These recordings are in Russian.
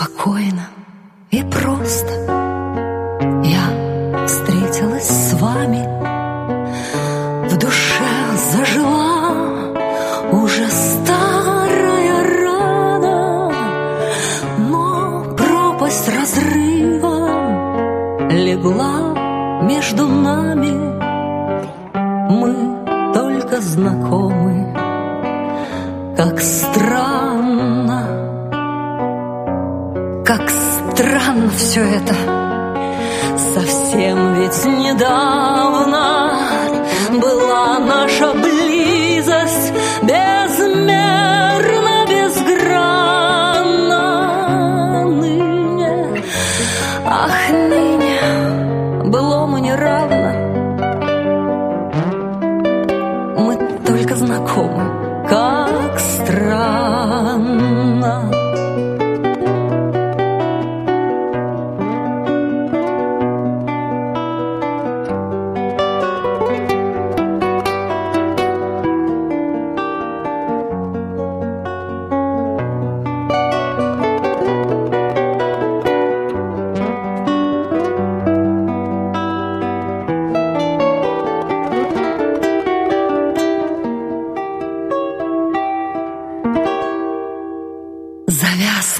спокойно и просто. Я встретилась с вами В душе зажила уже старая рана Но пропасть разрыва легла между нами. Мы только знакомы Как странно странно все это. Совсем ведь недавно Была наша близость Безмерно, безгранна. Ныне, ах, ныне Былому не равно. Мы только знакомы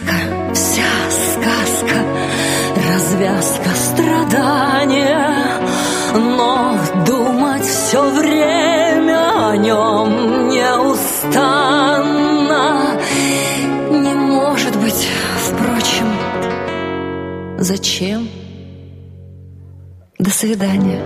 Завязка, вся сказка, развязка страдания, но думать все время о нем неустанно не может быть, впрочем, зачем? До свидания.